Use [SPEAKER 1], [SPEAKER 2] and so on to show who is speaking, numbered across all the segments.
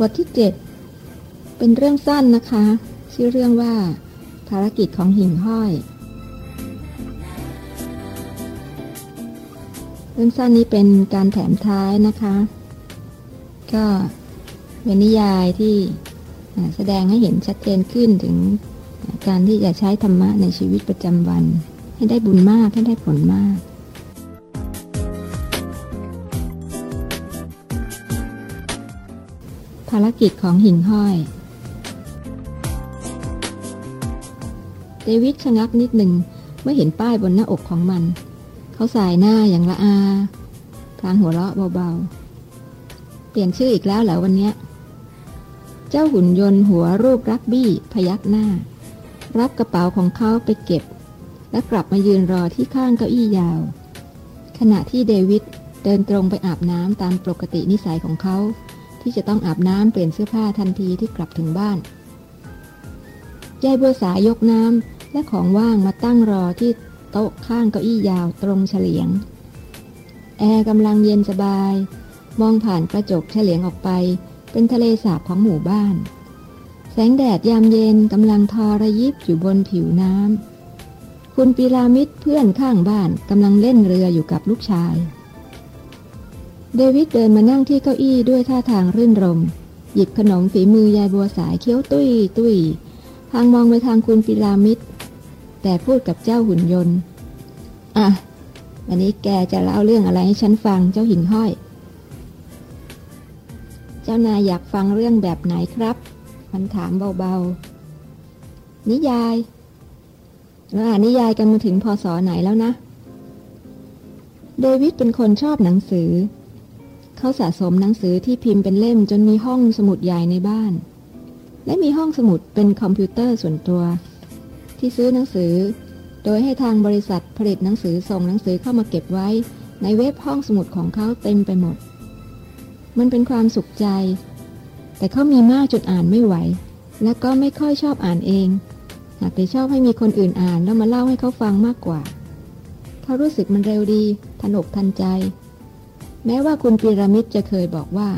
[SPEAKER 1] บทที่เจ็ดเป็นเรื่องสั้นนะคะ ชื่อเรื่องว่า ภารกิจของหิ่งห้อย เรื่องสั้นนี้เป็นการแถมท้ายนะคะ ก็เป็นนิยายที่แสดงให้เห็นชัดเจนขึ้นถึงการที่จะใช้ธรรมะในชีวิตประจำวัน ให้ได้บุญมาก ให้ได้ผลมาก ภารกิจของหิ่งห้อย เดวิดชะงักนิดหนึ่งเมื่อเห็นป้ายบนหน้าอกของมัน เขาสายหน้าอย่างละอาพลางหัวเราะเบาๆ เปลี่ยนชื่ออีกแล้วเหรอวันนี้เจ้าหุ่นยนต์หัวรูปรักบี้พยักหน้า รับกระเป๋าของเขาไปเก็บ และกลับมายืนรอที่ข้างเก้าอี้ยาว ขณะที่เดวิดเดินตรงไปอาบน้ำตามปกตินิสัยของเขา ที่จะต้องอาบน้ำเปลี่ยนเสื้อผ้าทันทีที่กลับถึงบ้าน ยายบัวสายยกน้ำและของว่างมาตั้งรอที่โต๊ะข้างเก้าอี้ยาวตรงเฉลียง แอร์กำลังเย็นสบาย มองผ่านกระจกเฉลียงออกไป เป็นทะเลสาบของหมู่บ้าน แสงแดดยามเย็นกำลังทอระยิบอยู่บนผิวน้ำคุณปีรามิดเพื่อนข้างบ้านกำลังเล่นเรืออยู่กับลูกชาย เดวิดเดินมานั่งที่เก้าอี้ด้วยท่าทางรื่นรม หยิบขนมฝีมือยายบัวสายเคี้ยวตุ้ยตุ้ยทางมองไปทางคุณปิรามิดแต่พูดกับเจ้าหุ่นยนต์ อะ วันนี้แกจะเล่าเรื่องอะไรให้ฉันฟังเจ้าหิ่งห้อย เจ้านายอยากฟังเรื่องแบบไหนครับ มันถามเบาๆ นิยายเราอ่านนิยายกันมาถึงพศไหนแล้วนะ เดวิดเป็นคนชอบหนังสือ เขาสะสมหนังสือที่พิมพ์เป็นเล่มจนมีห้องสมุดใหญ่ในบ้าน และมีห้องสมุดเป็นคอมพิวเตอร์ส่วนตัว ที่ซื้อหนังสือ โดยให้ทางบริษัทผลิตหนังสือส่งหนังสือเข้ามาเก็บไว้ ในเว็บห้องสมุดของเขาเต็มไปหมด มันเป็นความสุขใจ แต่เขามีมากจนอ่านไม่ไหว และก็ไม่ค่อยชอบอ่านเอง หากแต่ชอบให้มีคนอื่นอ่านแล้วมาเล่าให้เขาฟังมากกว่า เขารู้สึกมันเร็วดีทันอกทันใจ แม้ว่าคุณปีระมิดจะเคยบอกว่า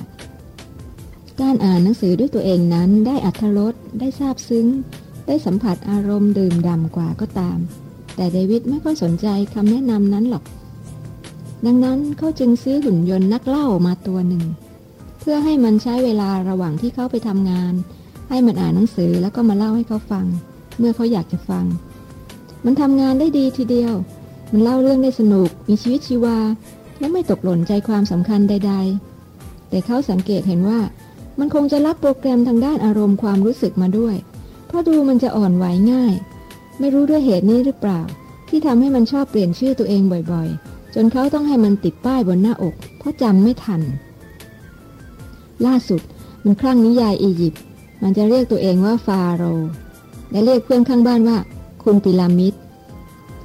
[SPEAKER 1] การอ่านหนังสือด้วยตัวเองนั้นได้อัธรสได้ซาบซึ้ง ได้สัมผัสอารมณ์ดื่มด่ำกว่าก็ตาม แต่เดวิดไม่ค่อยสนใจคำแนะนำนั้นหรอก ดังนั้นเขาจึงซื้อหุ่นยนต์นักเล่ามาตัวหนึ่ง เพื่อให้มันใช้เวลาระหว่างที่เขาไปทำงาน ให้มันอ่านหนังสือแล้วก็มาเล่าให้เขาฟัง เมื่อเขาอยากจะฟัง มันทำงานได้ดีทีเดียว มันเล่าเรื่องได้สนุกมีชีวิตชีวา และไม่ตกหล่นใจความสำคัญใด ๆ แต่เขาสังเกตเห็นว่า มันคงจะรับโปรแกรมทางด้านอารมณ์ความรู้สึกมาด้วย เพราะดูมันจะอ่อนไหวง่าย ไม่รู้ด้วยเหตุนี้หรือเปล่า ที่ทำให้มันชอบเปลี่ยนชื่อตัวเองบ่อยๆ จนเขาต้องให้มันติดป้ายบนหน้าอก เพราะจำไม่ทัน ล่าสุดมันคลั่งนิยายอียิปต์มันจะเรียกตัวเองว่าฟาโรและเรียกเพื่อนข้างบ้านว่า คุณปิรามิด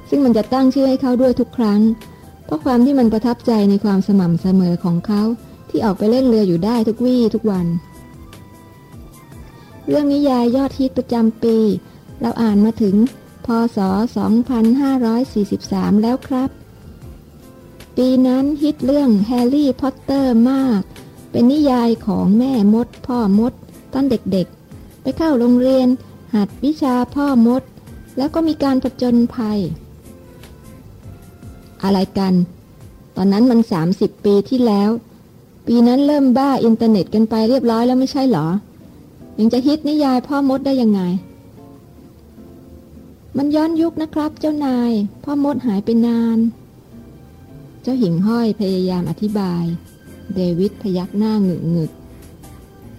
[SPEAKER 1] ซึ่งมันจะตั้งชื่อให้เขาด้วยทุกครั้ง เพราะความที่มันประทับใจในความสม่ำเสมอของเขาที่ออกไปเล่นเรืออยู่ได้ทุกวี่ทุกวัน เรื่องนิยายยอดฮิตประจำปี เราอ่านมาถึง พศ 2543 แล้วครับ ปีนั้นฮิตเรื่องแฮร์รี่พอตเตอร์มาก เป็นนิยายของแม่มด พ่อมดตอนเด็กๆ ไปเข้าโรงเรียน หัดวิชาพ่อมด แล้วก็มีการผจญภัย อะไรกัน ตอนนั้นมันสามสิบปีที่แล้ว ปีนั้นเริ่มบ้าอินเทอร์เน็ตกันไปเรียบร้อยแล้วไม่ใช่หรอ ยังจะฮิตนิยายพ่อมดได้ยังไง มันย้อนยุคนะครับเจ้านาย พ่อมดหายไปนาน เจ้าหิ่งห้อยพยายามอธิบาย เดวิดพยักหน้าหงึกหงึก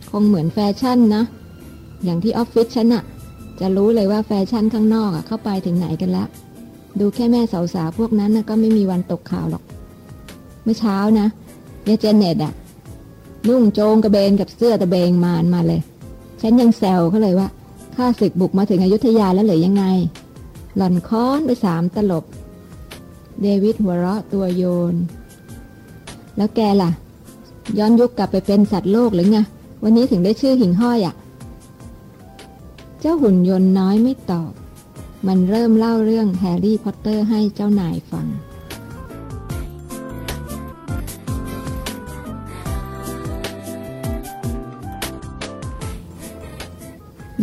[SPEAKER 1] คงเหมือนแฟชั่นนะ อย่างที่ออฟฟิศฉันอะจะรู้เลยว่าแฟชั่นข้างนอกอะเข้าไปถึงไหนกันแล้ว ดูแค่แม่สาวๆพวกนั้นนะก็ไม่มีวันตกข่าวหรอก เมื่อเช้านะยายเจนเน็ตอะนุ่งโจงกระเบนกับเสื้อตะเบงมานมาเลย ฉันยังแซวเขาเลยว่าข้าศึกบุกมาถึงอยุธยาแล้วหรือยังไง หล่อนค้อนไปสามตลบ เดวิดหัวเราะตัวโยน แล้วแกล่ะ ย้อนยุคกลับไปเป็นสัตว์โลกหรือไงวันนี้ถึงได้ชื่อหิ่งห้อยอะ่ะ เจ้าหุ่นยนต์น้อยไม่ตอบ มันเริ่มเล่าเรื่องแฮร์รี่พอตเตอร์ให้เจ้านายฟัง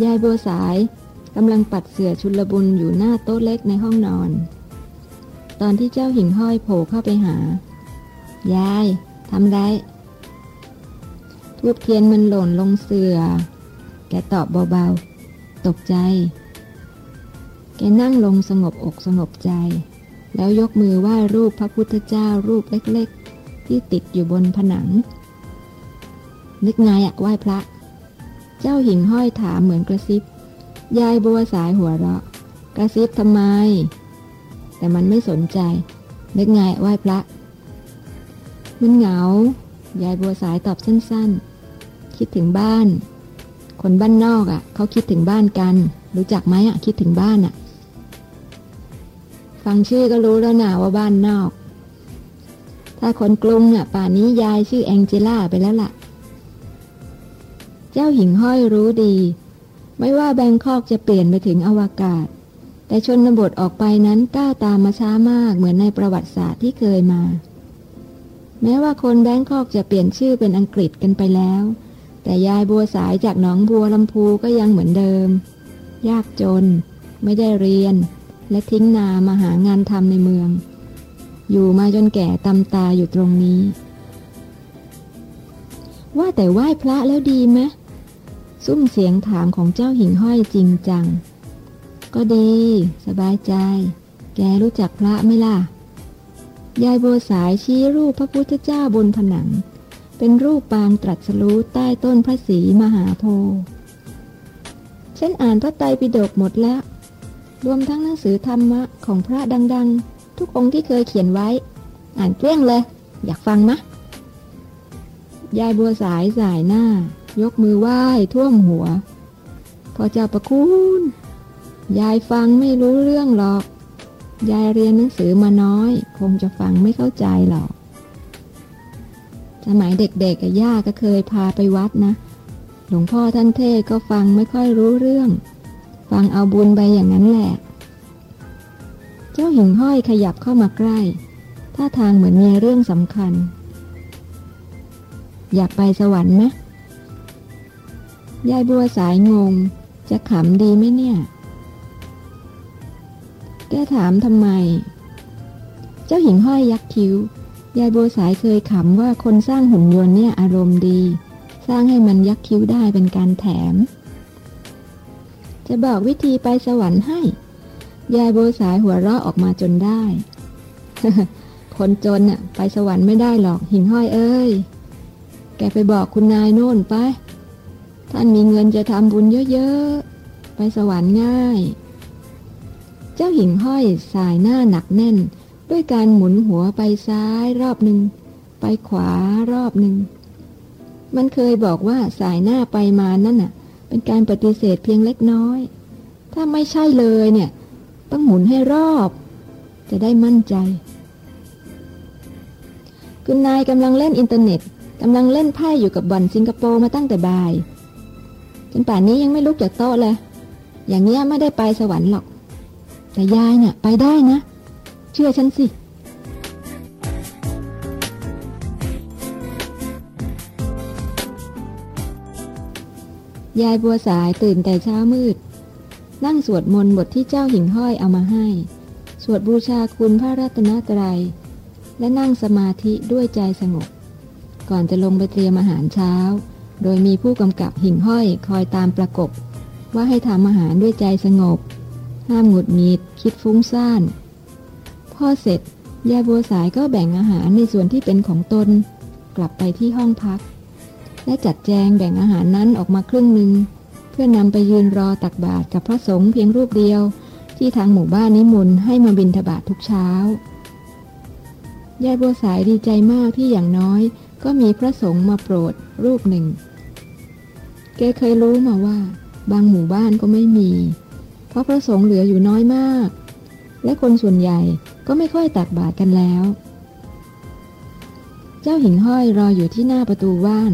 [SPEAKER 1] ยายบัวสายกำลังปัดเสื่อชุลบุญอยู่หน้าโต๊ะเล็กในห้องนอน ตอนที่เจ้าหิ่งห้อยโผล่เข้าไปหา ยายทำไรทูบเทียนมันหล่นลงเสือแกตอบเบาๆ ตกใจ แกนั่งลงสงบอกสงบใจ แล้วยกมือไหว้รูปพระพุทธเจ้ารูปเล็กๆ ที่ติดอยู่บนผนัง นึกไงอะไหว้พระ เจ้าหิ่งห้อยถามเหมือนกระซิบ ยายบัวสายหัวเราะ กระซิบทำไม แต่มันไม่สนใจ นึกไงไหว้พระ มันเหงา ยายบัวสายตอบสั้นๆ คิดถึงบ้าน คนบ้านนอกอะ่ะ เขาคิดถึงบ้านกันรู้จักไหมอะ่ะคิดถึงบ้านอะ่ะ ฟังชื่อก็รู้แล้วนะว่าบ้านนอก ถ้าคนกรุงอะ ป่านนี้ยายชื่อแองเจล่าไปแล้วล่ะ เจ้าหิ่งห้อยรู้ดี ไม่ว่าแบงคอกจะเปลี่ยนไปถึงอวกาศ แต่ชนบทออกไปนั้นก้าวตามมาช้ามากเหมือนในประวัติศาสตร์ที่เคยมา แม้ว่าคนแบงคอกจะเปลี่ยนชื่อเป็นอังกฤษกันไปแล้ว แต่ยายบัวสายจากหนองบัวลำพูก็ยังเหมือนเดิม ยากจน ไม่ได้เรียน และทิ้งนามาหางานทำในเมือง อยู่มาจนแก่ตำตาอยู่ตรงนี้ ว่าแต่ไหว้พระแล้วดีไหมซุ้มเสียงถามของเจ้าหิ่งห้อยจริงจัง ก็ดี สบายใจ แกรู้จักพระไหมล่ะ ยายโบสายชี้รูปพระพุทธเจ้าบนผนัง เป็นรูปปางตรัสรู้ใต้ต้นพระศรีมหาโพธิ์ฉันอ่านพระไตรปิฎกหมดแล้ว รวมทั้งหนังสือธรรมะของพระดัง ๆ ทุกองค์ที่เคยเขียนไว้ อ่านเกลี้ยงเลย อยากฟังมะ ยายบัวสายสายหน้า ยกมือไหว้ท่วมหัว พอเจ้าประคุณยายฟังไม่รู้เรื่องหรอก ยายเรียนหนังสือมาน้อย คงจะฟังไม่เข้าใจหรอก สมัยเด็กๆกับย่าก็เคยพาไปวัดนะ หลวงพ่อท่านเทศก็ฟังไม่ค่อยรู้เรื่อง ฟังเอาบุญไปอย่างนั้นแหละ เจ้าหิ่งห้อยขยับเข้ามาใกล้ ท่าทางเหมือนมีเรื่องสำคัญ อยากไปสวรรค์ไหมยายบัวสายงง จะขำดีไหมเนี่ย แกถามทำไม เจ้าหญิงห้อยยักคิ้ว ยายบัวสายเคยขำว่าคนสร้างหุ่นยนต์เนี่ยอารมณ์ดี สร้างให้มันยักคิ้วได้เป็นการแถม จะบอกวิธีไปสวรรค์ให้ ยายโบสายหัวเราะออกมาจนได้ คนจนน่ะไปสวรรค์ไม่ได้หรอกหิ่งห้อยเอ้ย แกไปบอกคุณนายโน่นไป ท่านมีเงินจะทำบุญเยอะๆ ไปสวรรค์ง่าย เจ้าหิ่งห้อยสายหน้าหนักแน่น ด้วยการหมุนหัวไปซ้ายรอบหนึ่ง ไปขวารอบหนึ่งมันเคยบอกว่าส่ายหน้าไปมานั่นน่ะ เป็นการปฏิเสธเพียงเล็กน้อย ถ้าไม่ใช่เลยเนี่ย ต้องหมุนให้รอบ จะได้มั่นใจ คุณนายกำลังเล่นอินเทอร์เน็ตกำลังเล่นไพ่อยู่กับบ่อนสิงคโปร์มาตั้งแต่บ่ายจนป่านนี้ยังไม่ลุกจากโต๊ะเลย อย่างเงี้ยไม่ได้ไปสวรรค์หรอก แต่ยายเนี่ยไปได้นะ เชื่อฉันสิ ยายบัวสายตื่นแต่เช้ามืด นั่งสวดมนต์บทที่เจ้าหิ่งห้อยเอามาให้ สวดบูชาคุณพระรัตนตรัย และนั่งสมาธิด้วยใจสงบ ก่อนจะลงไปเตรียมอาหารเช้า โดยมีผู้กำกับหิ่งห้อยคอยตามประกบ ว่าให้ทำอาหารด้วยใจสงบ ห้ามหงุดหงิดคิดฟุ้งซ่านพอเสร็จยายบัวสายก็แบ่งอาหารในส่วนที่เป็นของตน กลับไปที่ห้องพัก และจัดแจงแบ่งอาหารนั้นออกมาครึ่งหนึ่งเพื่อนำไปยืนรอตักบาตรกับพระสงฆ์เพียงรูปเดียว ที่ทางหมู่บ้านนิมนต์ให้มาบิณฑบาตททุกเช้ายายบัวสายดีใจมากที่อย่างน้อย ก็มีพระสงฆ์มาโปรดรูปหนึ่ง แกเคยรู้มาว่า บางหมู่บ้านก็ไม่มี เพราะพระสงฆ์เหลืออยู่น้อยมาก และคนส่วนใหญ่ก็ไม่ค่อยตักบาตรกันแล้ว เจ้าหิ่งห้อยรออยู่ที่หน้าประตูบ้าน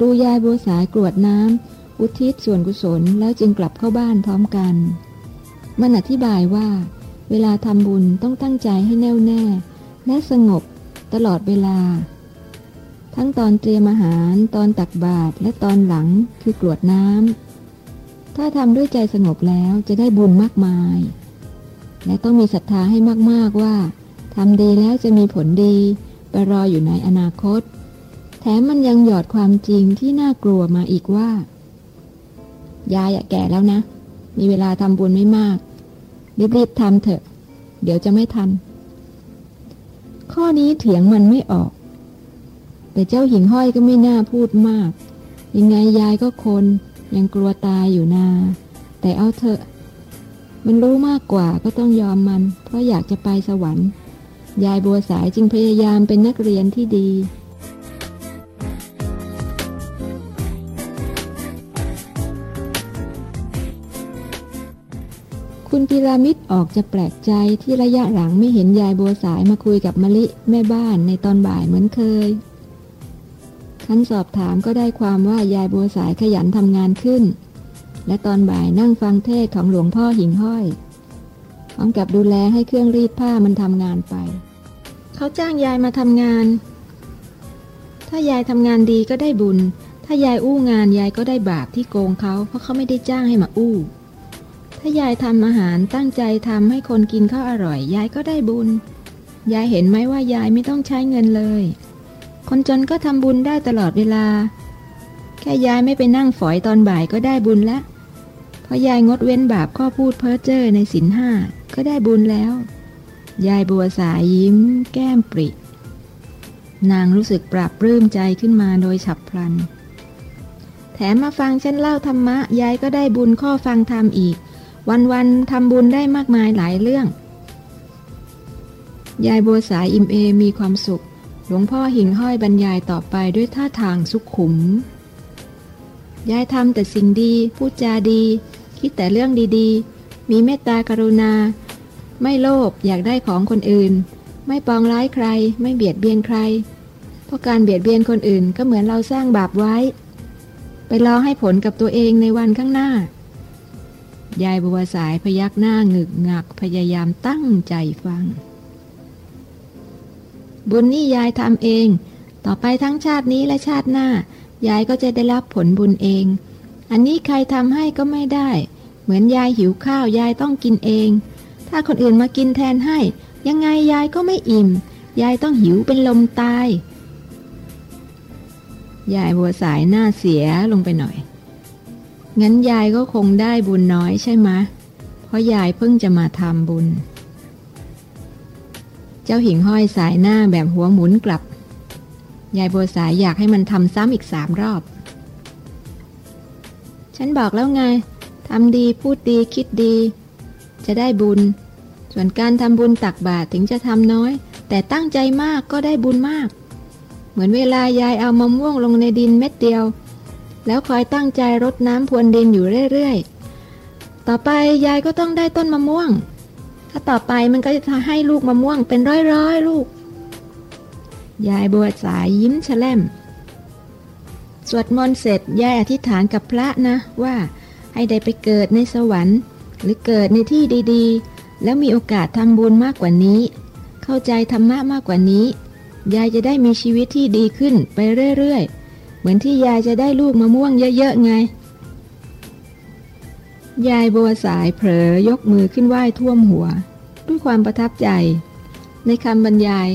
[SPEAKER 1] ดูยายบัวสายกรวดน้ำอุทิศส่วนกุศลแล้วจึงกลับเข้าบ้านพร้อมกัน มันอธิบายว่า เวลาทำบุญต้องตั้งใจให้แน่วแน่ และสงบตลอดเวลา ทั้งตอนเตรียมอาหารตอนตักบาตรและตอนหลังคือกรวดน้ำถ้าทำด้วยใจสงบแล้วจะได้บุญมากมาย และต้องมีศรัทธาให้มากๆว่าทำดีแล้วจะมีผลดีไปรออยู่ในอนาคต แถมมันยังหยอดความจริงที่น่ากลัวมาอีกว่า ยายแก่แล้วนะ มีเวลาทำบุญไม่มาก รีบๆทำเถอะ เดี๋ยวจะไม่ทัน ข้อนี้เถียงมันไม่ออก แต่เจ้าหิ่งห้อยก็ไม่น่าพูดมาก ยังไงยายก็คนยังกลัวตายอยู่นา แต่เอาเถอะ มันรู้มากกว่าก็ต้องยอมมัน เพราะอยากจะไปสวรรค์ ยายบัวสายจึงพยายามเป็นนักเรียนที่ดี คุณพีรามิดออกจะแปลกใจที่ระยะหลังไม่เห็นยายบัวสายมาคุยกับมะลิแม่บ้านในตอนบ่ายเหมือนเคยคันสอบถามก็ได้ความว่ายายบัวสายขยันทำงานขึ้น และตอนบ่ายนั่งฟังเทศของหลวงพ่อหิ่งห้อยพร้อมกับดูแลให้เครื่องรีดผ้ามันทำงานไป เขาจ้างยายมาทำงาน ถ้ายายทำงานดีก็ได้บุญ ถ้ายายอู้งานยายก็ได้บาปที่โกงเขาเพราะเขาไม่ได้จ้างให้มาอู้ ถ้ายายทำอาหารตั้งใจทำให้คนกินข้าวอร่อย ยายก็ได้บุญ ยายเห็นไหมว่ายายไม่ต้องใช้เงินเลย คนจนก็ทำบุญได้ตลอดเวลา แค่ยายไม่ไปนั่งฝอยตอนบ่ายก็ได้บุญล้วเพราะยายงดเว้นบาปข้อพูดเพ้อเจ้อในศีลห้าก็ได้บุญแล้ว ยายบัวสายยิ้ม แก้มปริ นางรู้สึกปรับปลื้มใจขึ้นมาโดยฉับพลัน แถมมาฟังฉันเล่าธรรมะ ยายก็ได้บุญข้อฟังธรรมอีก วันๆทำบุญได้มากมายหลายเรื่อง ยายบัวสายอิมเอมีความสุข หลวงพ่อหิ่งห้อยบรรยายต่อไปด้วยท่าทางสุขุม ยายทำแต่สิ่งดี พูดจาดี คิดแต่เรื่องดีๆ มีเมตตากรุณา ไม่โลภอยากได้ของคนอื่น ไม่ปองร้ายใคร ไม่เบียดเบียนใคร เพราะการเบียดเบียนคนอื่นก็เหมือนเราสร้างบาปไว้ ไปรอให้ผลกับตัวเองในวันข้างหน้า ยายบัวสายพยักหน้าหงึกงักพยายามตั้งใจฟัง บุญนี่ยายทำเอง ต่อไปทั้งชาตินี้และชาติหน้า ยายก็จะได้รับผลบุญเอง อันนี้ใครทำให้ก็ไม่ได้ เหมือนยายหิวข้าวยายต้องกินเอง ถ้าคนอื่นมากินแทนให้ ยังไงยายก็ไม่อิ่ม ยายต้องหิวเป็นลมตาย ยายบัวสายหน้าเสียลงไปหน่อย งั้นยายก็คงได้บุญน้อยใช่ไหมเพราะยายเพิ่งจะมาทำบุญ เจ้าหิ่งห้อยสายหน้าแบบหัวหมุนกลับ ยายบัวสายอยากให้มันทำซ้ำอีกสามรอบ ฉันบอกแล้วไงทำดีพูดดีคิดดี จะได้บุญ ส่วนการทำบุญตักบาตรถึงจะทำน้อย แต่ตั้งใจมากก็ได้บุญมาก เหมือนเวลายายเอามะม่วงลงในดินเม็ดเดียว แล้วคอยตั้งใจรดน้ำพรวนดินอยู่เรื่อยๆ ต่อไปยายก็ต้องได้ต้นมะม่วง ถ้าต่อไปมันก็จะให้ลูกมะม่วงเป็นร้อยๆลูก ยายบัวสายยิ้มแฉลมสวดมนต์เสร็จยายอธิษฐานกับพระนะว่าให้ได้ไปเกิดในสวรรค์ หรือเกิดในที่ดีๆ แล้วมีโอกาสทำบุญมากกว่านี้ เข้าใจธรรมะมากกว่านี้ ยายจะได้มีชีวิตที่ดีขึ้นไปเรื่อยๆ เหมือนที่ยายจะได้ลูกมะม่วงเยอะๆไง ยายบัวสายเผลอยกมือขึ้นไหว้ท่วมหัว ด้วยความประทับใจ ในคำบรรยาย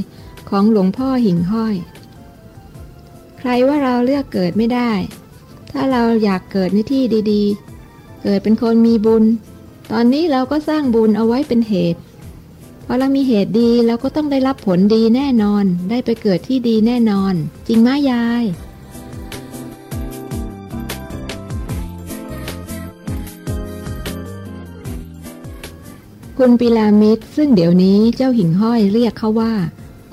[SPEAKER 1] ของหลวงพ่อหิ่งห้อย ใครว่าเราเลือกเกิดไม่ได้ ถ้าเราอยากเกิดในที่ดีๆ เกิดเป็นคนมีบุญ ตอนนี้เราก็สร้างบุญเอาไว้เป็นเหตุพอเรามีเหตุดีเราก็ต้องได้รับผลดีแน่นอน ได้ไปเกิดที่ดีแน่นอน จริงไหมยาย คุณปิลามิดซึ่งเดี๋ยวนี้เจ้าหิ่งห้อยเรียกเขาว่า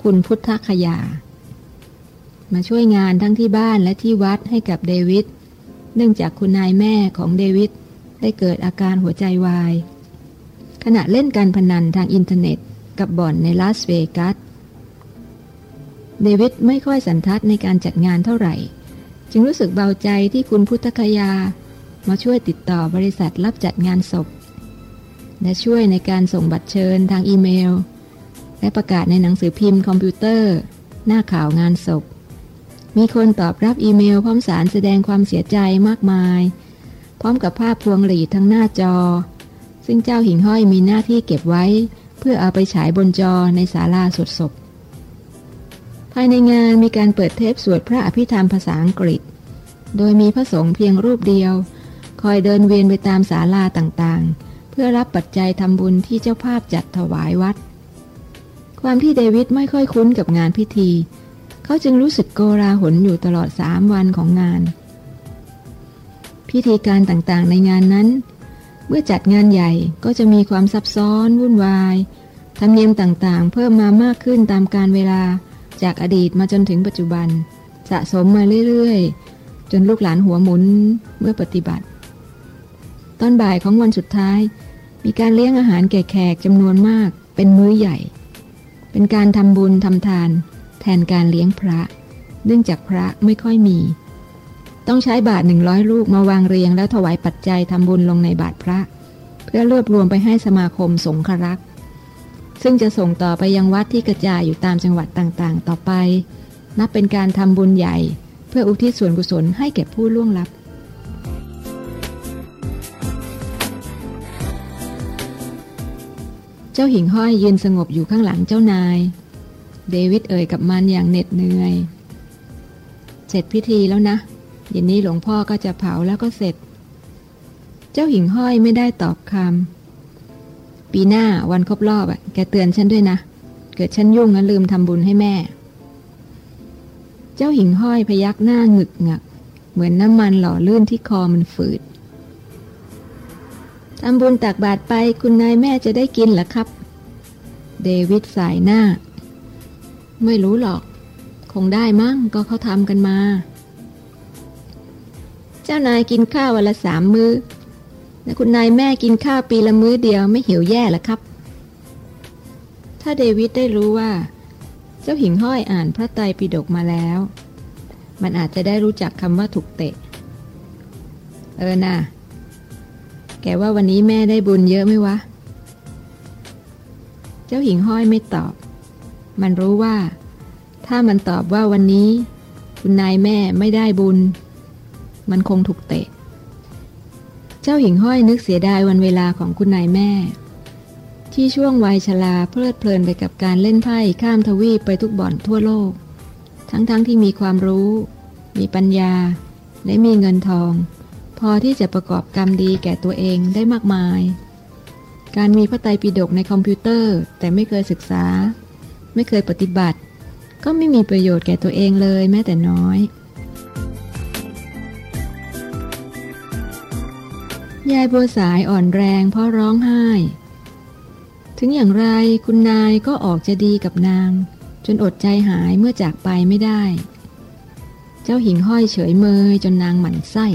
[SPEAKER 1] คุณพุทธคยา มาช่วยงานทั้งที่บ้านและที่วัดให้กับเดวิดเนื่องจากคุณนายแม่ของเดวิดได้เกิดอาการหัวใจวาย ขณะเล่นการพนันทางอินเทอร์เน็ตกับบ่อนในลาสเวกัส เดวิดไม่ค่อยสันทัดในการจัดงานเท่าไหร่ จึงรู้สึกเบาใจที่คุณพุทธคยา มาช่วยติดต่อบริษัทรับจัดงานศพ และช่วยในการส่งบัตรเชิญทางอีเมล และประกาศในหนังสือพิมพ์คอมพิวเตอร์ หน้าข่าวงานศพ มีคนตอบรับอีเมลพร้อมสารแสดงความเสียใจมากมาย พร้อมกับภาพพวงหลีดทั้งหน้าจอ ซึ่งเจ้าหิ่งห้อยมีหน้าที่เก็บไว้ เพื่อเอาไปฉายบนจอในศาลาสดศพ ภายในงานมีการเปิดเทปสวดพระอภิธรรมภาษาอังกฤษ โดยมีพระสงฆ์เพียงรูปเดียว คอยเดินเวียนไปตามศาลาต่างๆ เพื่อรับปัจจัยทำบุญที่เจ้าภาพจัดถวายวัด ความที่เดวิดไม่ค่อยคุ้นกับงานพิธี เขาจึงรู้สึกโกราหนอยู่ตลอดสามวันของงาน พิธีการต่างๆในงานนั้น เมื่อจัดงานใหญ่ก็จะมีความซับซ้อน วุ่นวายธรรมเนียมต่างๆ เพิ่มมามากขึ้นตามการเวลาจากอดีตมาจนถึงปัจจุบัน สะสมมาเรื่อยๆ จนลูกหลานหัวหมุนเมื่อปฏิบัติ ตอนบ่ายของวันสุดท้าย มีการเลี้ยงอาหารแก่แขกจำนวนมาก เป็นมื้อใหญ่ เป็นการทำบุญทำทาน แทนการเลี้ยงพระ เนื่องจากพระไม่ค่อยมี ต้องใช้บาทหนึ่งร้อยลูกมาวางเรียงแล้วถวายปัจจัยทำบุญลงในบาทพระ เพื่อรวบรวมไปให้สมาคมสงฆ์รักซึ่งจะส่งต่อไปยังวัดที่กระจายอยู่ตามจังหวัดต่างๆ ต่อไป นับเป็นการทำบุญใหญ่ เพื่ออุทิศส่วนกุศลให้แก่ผู้ล่วงลับ เจ้าหิ่งห้อยยืนสงบอยู่ข้างหลังเจ้านาย เดวิดเอ่ยกับมันอย่างเหน็ดเหนื่อย เสร็จพิธีแล้วนะเย็นนี้หลวงพ่อก็จะเผาแล้วก็เสร็จ เจ้าหิ่งห้อยไม่ได้ตอบคำปีหน้าวันครบรอบอะแกเตือนฉันด้วยนะ เกิดฉันยุ่งแล้วลืมทำบุญให้แม่ เจ้าหิ่งห้อยพยักหน้าหงึกงัก เหมือนน้ำมันหล่อลื่นที่คอมันฝืด ทำบุญตักบาตรไปคุณนายแม่จะได้กินหรอครับ เดวิดสายหน้า ไม่รู้หรอก คงได้มั้งก็เขาทำกันมา เจ้านายกินข้าววันละสามมือ้อแต่คุณนายแม่กินข้าวปีละมื้อเดียวไม่หิวแย่ละครับ ถ้าเดวิดได้รู้ว่า เจ้าหิ่งห้อยอ่านพระไตรปิฎกมาแล้ว มันอาจจะได้รู้จักคำว่าถูกเตะ เออนะ่ะ แกว่าวันนี้แม่ได้บุญเยอะไหมวะ เจ้าหิ่งห้อยไม่ตอบ มันรู้ว่า ถ้ามันตอบว่าวันนี้ คุณนายแม่ไม่ได้บุญ มันคงถูกเตะ เจ้าหญิงห้อยนึกเสียดายวันเวลาของคุณนายแม่ ที่ช่วงวัยชราเพลิดเพลินไปกับการเล่นไพ่ข้ามทวีปไปทุกบ่อนทั่วโลก ทั้งๆทที่มีความรู้ มีปัญญาและมีเงินทอง พอที่จะประกอบกรรมดีแก่ตัวเองได้มากมาย การมีพระไตรปิฎกในคอมพิวเตอร์ แต่ไม่เคยศึกษา ไม่เคยปฏิบัติ ก็ไม่มีประโยชน์แก่ตัวเองเลยแม้แต่น้อย ยายบัวสายอ่อนแรงเพราะร้องไห้ ถึงอย่างไรคุณนายก็ออกจะดีกับนาง จนอดใจหายเมื่อจากไปไม่ได้ เจ้าหิงห้อยเฉยเมยจนนางหมั่นไส้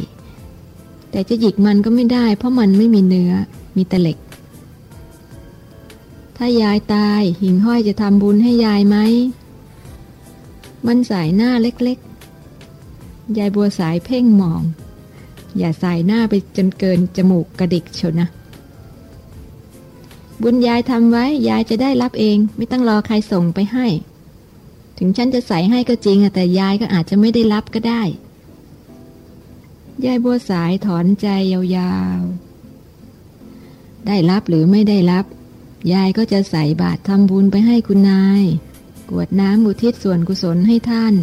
[SPEAKER 1] แต่จะหยิกมันก็ไม่ได้ เพราะมันไม่มีเนื้อ มีแต่เหล็ก ถ้ายายตายหิงห้อยจะทำบุญให้ยายไหม มันสายหน้าเล็กๆ ยายบัวสายเพ่งมอง อย่าใส่หน้าไปจนเกินจมูกกระดิกเชียวนะ บุญยายทำไว้ ยายจะได้รับเอง ไม่ต้องรอใครส่งไปให้ ถึงฉันจะใส่ให้ก็จริงแต่ยายก็อาจจะไม่ได้รับก็ได้ ยายบัวสายถอนใจยาวๆ ได้รับหรือไม่ได้รับ ยายก็จะใส่บาตรทำบุญไปให้คุณนาย กวดน้ำอุทิศส่วนกุศลให้ท่าน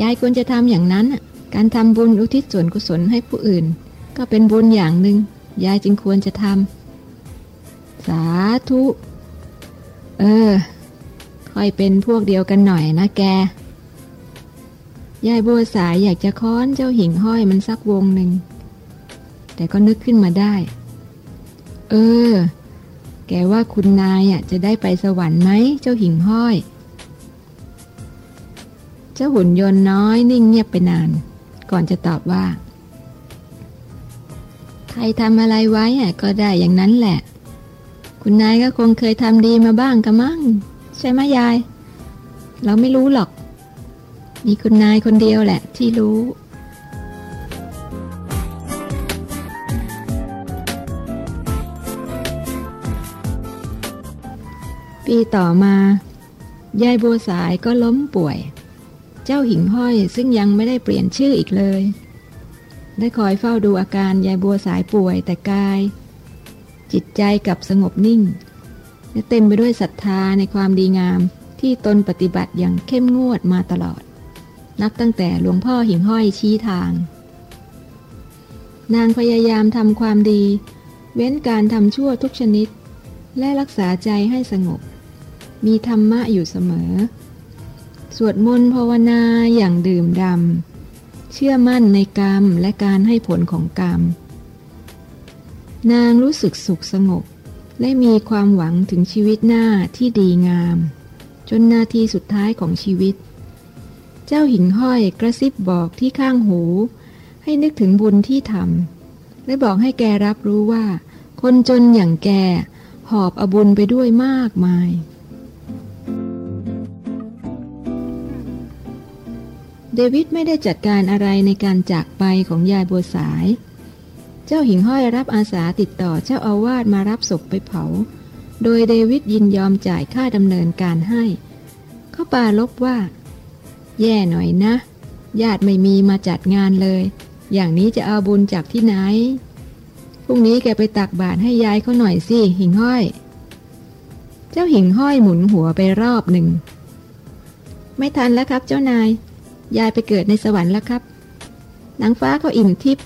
[SPEAKER 1] ยายควรจะทำอย่างนั้น การทำบุญอุทิศส่วนกุศลให้ผู้อื่น ก็เป็นบุญอย่างหนึ่ง ยายจึงควรจะทำ สาธุ เออ ค่อยเป็นพวกเดียวกันหน่อยนะแก ยายบัวสายอยากจะค้อนเจ้าหิ่งห้อยมันสักวงหนึ่ง แต่ก็นึกขึ้นมาได้ เออ แกว่าคุณนายอะจะได้ไปสวรรค์ไหมเจ้าหิ่งห้อย เจ้าหุ่นยนต์น้อยนิ่งเงียบไปนาน ก่อนจะตอบว่า ใครทำอะไรไว้ก็ได้อย่างนั้นแหละ คุณนายก็คงเคยทำดีมาบ้างกะมั่งใช่ไหมยาย เราไม่รู้หรอก มีคุณนายคนเดียวแหละที่รู้ ปีต่อมา ยายบัวสายก็ล้มป่วย เจ้าหิ่งห้อยซึ่งยังไม่ได้เปลี่ยนชื่ออีกเลย ได้คอยเฝ้าดูอาการยายบัวสายป่วยแต่กาย จิตใจกับสงบนิ่งและเต็มไปด้วยศรัทธาในความดีงามที่ตนปฏิบัติอย่างเข้มงวดมาตลอด นับตั้งแต่หลวงพ่อหิ่งห้อยชี้ทาง นางพยายามทำความดี เว้นการทำชั่วทุกชนิด และรักษาใจให้สงบ มีธรรมะอยู่เสมอ สวดมนต์ภาวนาอย่างดื่มดำ เชื่อมั่นในกรรมและการให้ผลของกรรม นางรู้สึกสุขสงบ และมีความหวังถึงชีวิตหน้าที่ดีงาม จนนาทีสุดท้ายของชีวิต เจ้าหิ่งห้อยกระซิบบอกที่ข้างหู ให้นึกถึงบุญที่ทำและบอกให้แกรับรู้ว่า คนจนอย่างแก หอบอบุญไปด้วยมากมาย เดวิดไม่ได้จัดการอะไรในการจากไปของยายบัวสาย เจ้าหิ่งห้อยรับอาสาติดต่อเจ้าอาวาสมารับศพไปเผา โดยเดวิดยินยอมจ่ายค่าดำเนินการให้ เขาปาลบว่า แย่หน่อยนะ ญาติไม่มีมาจัดงานเลย อย่างนี้จะเอาบุญจากที่ไหน พรุ่งนี้แกไปตักบาตรให้ยายเขาหน่อยสิ หิ่งห้อย เจ้าหิ่งห้อยหมุนหัวไปรอบหนึ่ง ไม่ทันแล้วครับเจ้านาย ยายไปเกิดในสวรรค์แล้วครับ นางฟ้าเขาอิ่มทิพย์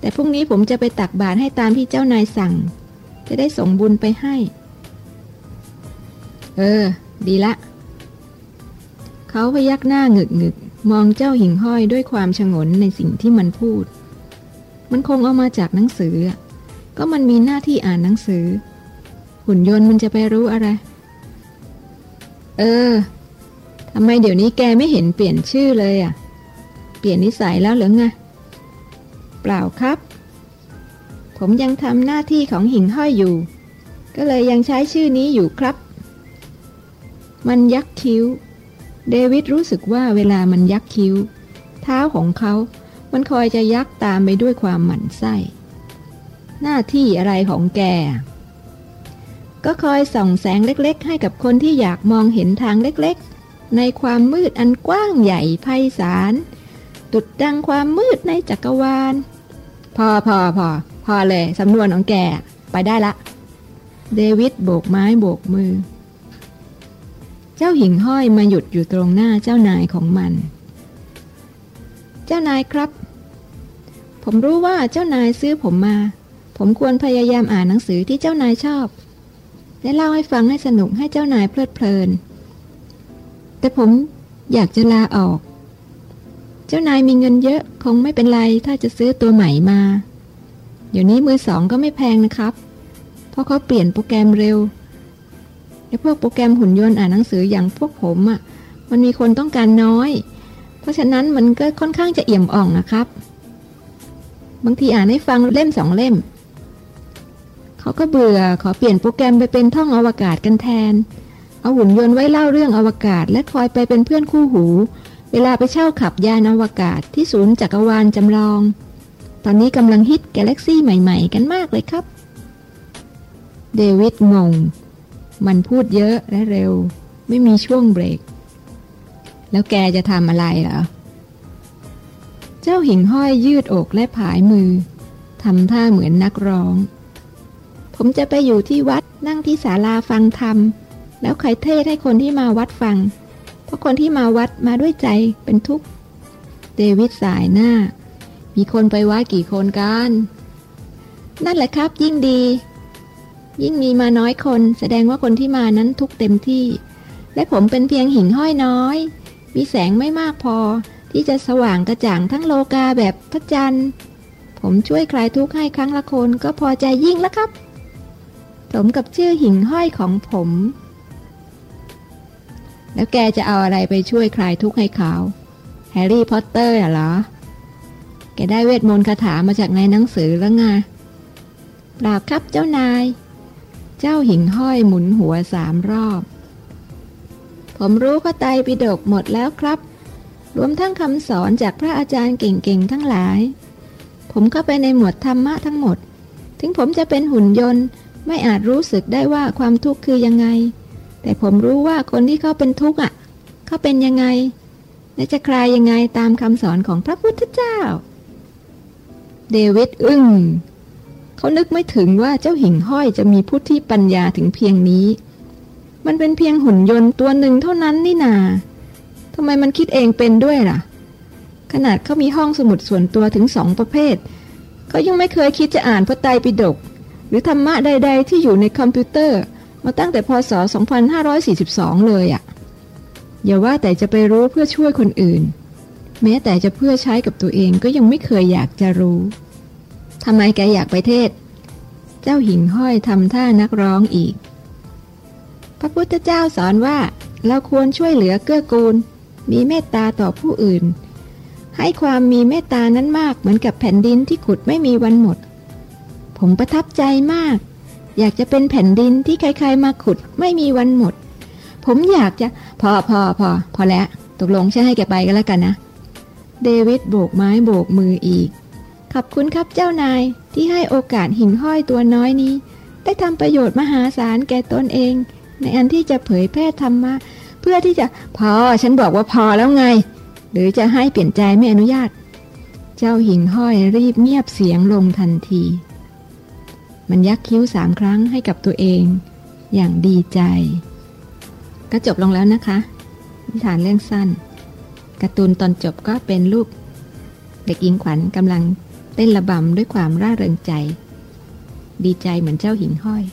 [SPEAKER 1] แต่พรุ่งนี้ผมจะไปตักบาตรให้ตามที่เจ้านายสั่ง จะได้ส่งบุญไปให้ เออ ดีละ เขาพยักหน้าหงึกหงึกมองเจ้าหิ่งห้อยด้วยความชงนในสิ่งที่มันพูด มันคงเอามาจากหนังสือ ก็มันมีหน้าที่อ่านหนังสือ หุ่นยนต์มันจะไปรู้อะไร เออทำไมเดี๋ยวนี้แกไม่เห็นเปลี่ยนชื่อเลยอะ เปลี่ยนนิสัยแล้วหรือไง เปล่าครับ ผมยังทำหน้าที่ของหิ่งห้อยอยู่ ก็เลยยังใช้ชื่อนี้อยู่ครับ มันยักคิ้ว เดวิดรู้สึกว่าเวลามันยักคิ้ว เท้าของเขา มันคอยจะยักตามไปด้วยความหมั่นไส้ หน้าที่อะไรของแก ก็คอยส่องแสงเล็กๆ ให้กับคนที่อยากมองเห็นทางเล็กๆ ในความมืดอันกว้างใหญ่ไพศาลตุดดังความมืดในจักรวาล พอพอพอพอเลยสำนวนของแก ไปได้ละ เดวิดโบกไม้โบกมือ เจ้าหิ่งห้อยมาหยุดอยู่ตรงหน้าเจ้านายของมัน เจ้านายครับ ผมรู้ว่าเจ้านายซื้อผมมา ผมควรพยายามอ่านหนังสือที่เจ้านายชอบ และเล่าให้ฟังให้สนุกให้เจ้านายเพลิดเพลิน แต่ผมอยากจะลาออก เจ้านายมีเงินเยอะคงไม่เป็นไรถ้าจะซื้อตัวใหม่มา เดี๋ยวนี้มือสองก็ไม่แพงนะครับ เพราะเขาเปลี่ยนโปรแกรมเร็ว ไอ้พวกโปรแกรมหุ่นยนต์อ่านหนังสืออย่างพวกผมอะ่ะ มันมีคนต้องการน้อย เพราะฉะนั้นมันก็ค่อนข้างจะเอี่ยมอ่องนะครับ บางทีอ่านให้ฟังเล่มสองเล่ม เขาก็เบื่อขอเปลี่ยนโปรแกรมไปเป็นท่องอวกาศกันแทน เอาหุ่นยนต์ไว้เล่าเรื่องอวกาศ และคอยไปเป็นเพื่อนคู่หู เวลาไปเช่าขับยานอวกาศที่ศูนย์จักรวาลจำลอง ตอนนี้กำลังฮิตกาแล็กซี่ใหม่ ๆ กันมากเลยครับ เดวิดงง มันพูดเยอะและเร็ว ไม่มีช่วงเบรก แล้วแกจะทำอะไรเหรอ เจ้าหิ่งห้อยยืดอกและผายมือทำท่าเหมือนนักร้อง ผมจะไปอยู่ที่วัดนั่งที่ศาลาฟังธรรม แล้วใครเทศให้คนที่มาวัดฟัง เพราะคนที่มาวัดมาด้วยใจเป็นทุกข์ เดวิดสายหน้า มีคนไปวัดกี่คนกัน นั่นแหละครับยิ่งดี ยิ่งมีมาน้อยคน แสดงว่าคนที่มานั้นทุกเต็มที่ และผมเป็นเพียงหิ่งห้อยน้อย มีแสงไม่มากพอ ที่จะสว่างกระจ่างทั้งโลกาแบบพระจันทร์ ผมช่วยคลายทุกข์ให้ครั้งละคนก็พอใจยิ่งแล้วครับ สมกับชื่อหิ่งห้อยของผม แล้วแกจะเอาอะไรไปช่วยคลายทุกข์ให้เขาแฮร์รี่พอตเตอร์เหรอ แกได้เวทมนต์คาถามาจากในหนังสือแล้วไงเปล่าครับเจ้านาย เจ้าหิ่งห้อยหมุนหัวสามรอบ ผมรู้ข้อไตรปิฎกหมดแล้วครับ รวมทั้งคำสอนจากพระอาจารย์เก่งๆทั้งหลาย ผมเข้าไปในหมวดธรรมะทั้งหมด ถึงผมจะเป็นหุ่นยนต์ไม่อาจรู้สึกได้ว่าความทุกข์คือยังไง แต่ผมรู้ว่าคนที่เขาเป็นทุกข์อะ เขาเป็นยังไง และจะคลายยังไงตามคำสอนของพระพุทธเจ้า เดวิดอึ้ง เขานึกไม่ถึงว่าเจ้าหิ่งห้อยจะมีพุทธิปัญญาถึงเพียงนี้ มันเป็นเพียงหุ่นยนต์ตัวหนึ่งเท่านั้นนี่นาทำไมมันคิดเองเป็นด้วยล่ะ ขนาดเขามีห้องสมุดส่วนตัวถึงสองประเภทเขายังไม่เคยคิดจะอ่านพระไตรปิฎกหรือธรรมะใด ๆ ที่อยู่ในคอมพิวเตอร์ มาตั้งแต่พศ 2542 เลยอะ่ะ อย่าว่าแต่จะไปรู้เพื่อช่วยคนอื่น แม้แต่จะเพื่อใช้กับตัวเองก็ยังไม่เคยอยากจะรู้ำไมแกอยากไปเทศ เจ้าหิ่งห้อยทำท่านักร้องอีก พระพุทธเจ้าสอนว่าเราควรช่วยเหลือเกื้อกูล มีเมตตาต่อผู้อื่น ให้ความมีเมตตานั้นมากเหมือนกับแผ่นดินที่ขุดไม่มีวันหมด ผมประทับใจมาก อยากจะเป็นแผ่นดินที่ใครๆมาขุดไม่มีวันหมด ผมอยากจะ พอพอพอพอแล้ว ตกลงใช่ให้แกไปกันแล้วกันนะ เดวิดโบกไม้โบกมืออีก ขอบคุณครับเจ้านายที่ให้โอกาสหิ่งห้อยตัวน้อยนี้ ได้ทำประโยชน์มหาศาลแก่ตนเอง ในอันที่จะเผยแพร่ธรรมะ เพื่อที่จะพอฉันบอกว่าพอแล้วไง หรือจะให้เปลี่ยนใจไม่อนุญาต เจ้าหิ่งห้อยรีบเงียบเสียงลงทันที มันยักคิ้วสามครั้งให้กับตัวเอง อย่างดีใจ ก็จบลงแล้วนะคะนิทานเรื่องสั้นการ์ตูนตอนจบก็เป็นรูปเด็กหญิงขวัญกำลัง เต้นระบำด้วยความร่าเริงใจ ดีใจเหมือนเจ้าหิ่งห้อย